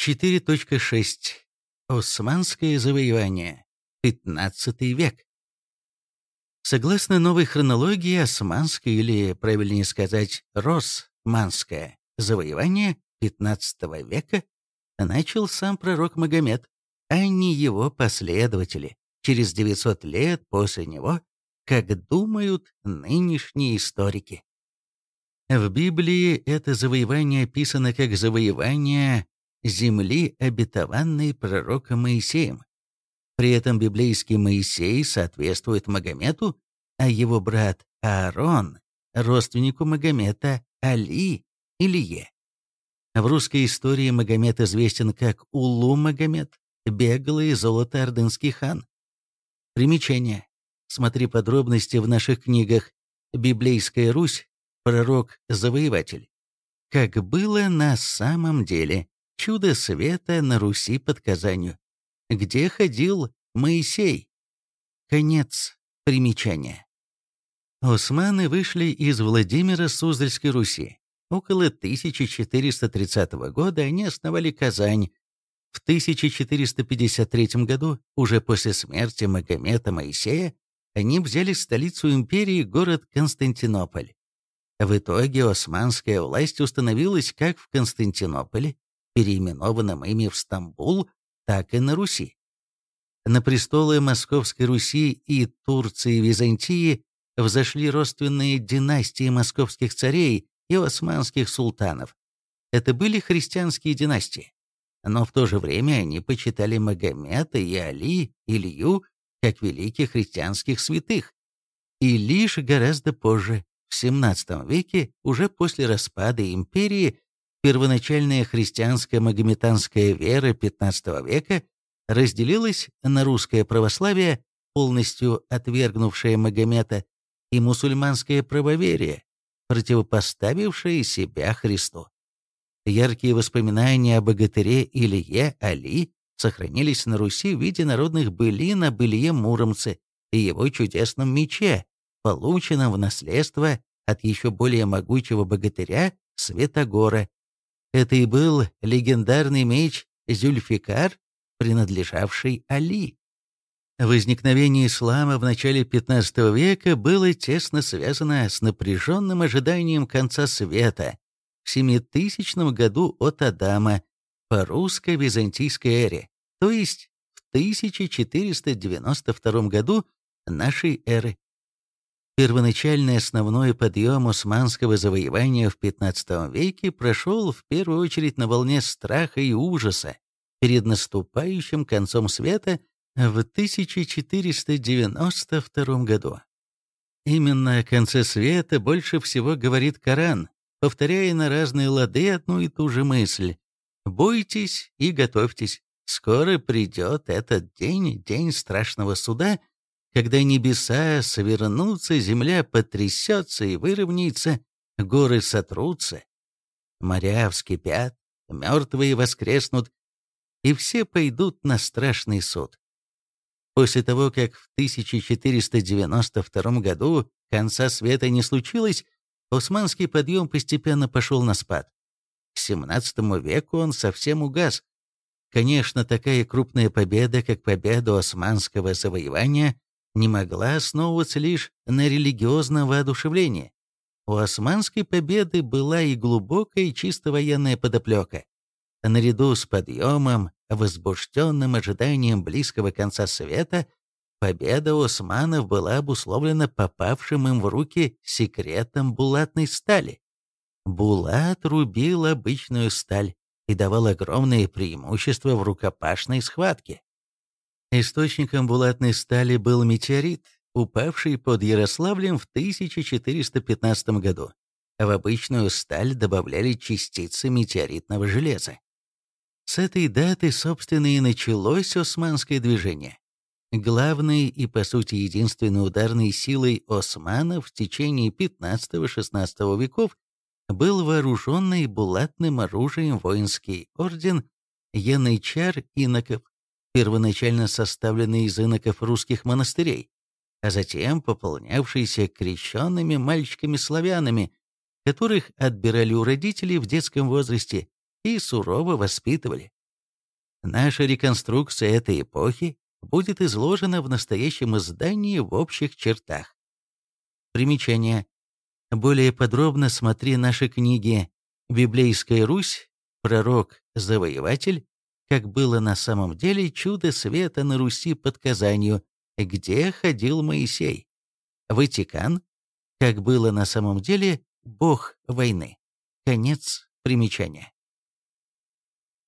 4.6. Османское завоевание. 15 век. Согласно новой хронологии, османское, или, правильнее сказать, росманское завоевание 15 века начал сам пророк Магомед, а не его последователи, через 900 лет после него, как думают нынешние историки. В Библии это завоевание описано как завоевание земли, обетованной пророком Моисеем. При этом библейский Моисей соответствует Магомету, а его брат Аарон – родственнику Магомета Али Илье. В русской истории Магомед известен как Улу Магомед, беглый золото-ордынский хан. Примечание. Смотри подробности в наших книгах «Библейская Русь», «Пророк-завоеватель». Как было на самом деле. Чудо света на Руси под Казанью. Где ходил Моисей? Конец примечания. Османы вышли из Владимира Суздальской Руси. Около 1430 года они основали Казань. В 1453 году, уже после смерти Магомета Моисея, они взяли столицу империи, город Константинополь. В итоге османская власть установилась как в Константинополе, переименованном ими в Стамбул, так и на Руси. На престолы Московской Руси и Турции Византии взошли родственные династии московских царей и османских султанов. Это были христианские династии. Но в то же время они почитали Магомета и Али, Илью, как великих христианских святых. И лишь гораздо позже, в XVII веке, уже после распада империи, первоначальная христианская магометанская вера XV века разделилась на русское православие, полностью отвергнувшее Магомета, и мусульманское правоверие, противопоставившее себя Христу. Яркие воспоминания о богатыре Илье Али сохранились на Руси в виде народных былин об Илье Муромце и его чудесном мече, полученном в наследство от еще более могучего богатыря Светогора, это и был легендарный меч Зюльфикар, принадлежавший Али. Возникновение ислама в начале XV века было тесно связано с напряженным ожиданием конца света в 7000 году от Адама по русско-византийской эре, то есть в 1492 году нашей эры. Первоначальный основной подъем османского завоевания в XV веке прошел в первую очередь на волне страха и ужаса перед наступающим концом света в 1492 году. Именно о конце света больше всего говорит Коран, повторяя на разные лады одну и ту же мысль. «Бойтесь и готовьтесь, скоро придет этот день, день страшного суда, когда небеса свернутся, земля потрясется и выровняется, горы сотрутся, моря вскипят, мертвые воскреснут, и все пойдут на страшный суд. После того, как в 1492 году конца света не случилось, османский подъем постепенно пошел на спад. К XVII веку он совсем угас. Конечно, такая крупная победа, как победа османского завоевания, не могла основываться лишь на религиозном воодушевлении. У османской победы была и глубокая и чисто военная подоплека. Наряду с подъемом, возбужденным ожиданием близкого конца света, победа османов была обусловлена попавшим им в руки секретом булатной стали. Булат рубил обычную сталь и давал огромные преимущества в рукопашной схватке. Источником булатной стали был метеорит, упавший под Ярославлем в 1415 году. В обычную сталь добавляли частицы метеоритного железа. С этой даты, собственно, и началось османское движение. Главной и, по сути, единственной ударной силой османов в течение 15-16 веков был вооруженный булатным оружием воинский орден Янычар иноков, первоначально составленный из иноков русских монастырей, а затем пополнявшийся крещенными мальчиками-славянами, которых отбирали у родителей в детском возрасте и сурово воспитывали. Наша реконструкция этой эпохи будет изложена в настоящем издании в общих чертах. Примечание. Более подробно смотри наши книги «Библейская Русь», «Пророк-завоеватель», «Как было на самом деле чудо света на Руси под Казанью», «Где ходил Моисей», «Ватикан», «Как было на самом деле Бог войны». Конец примечания.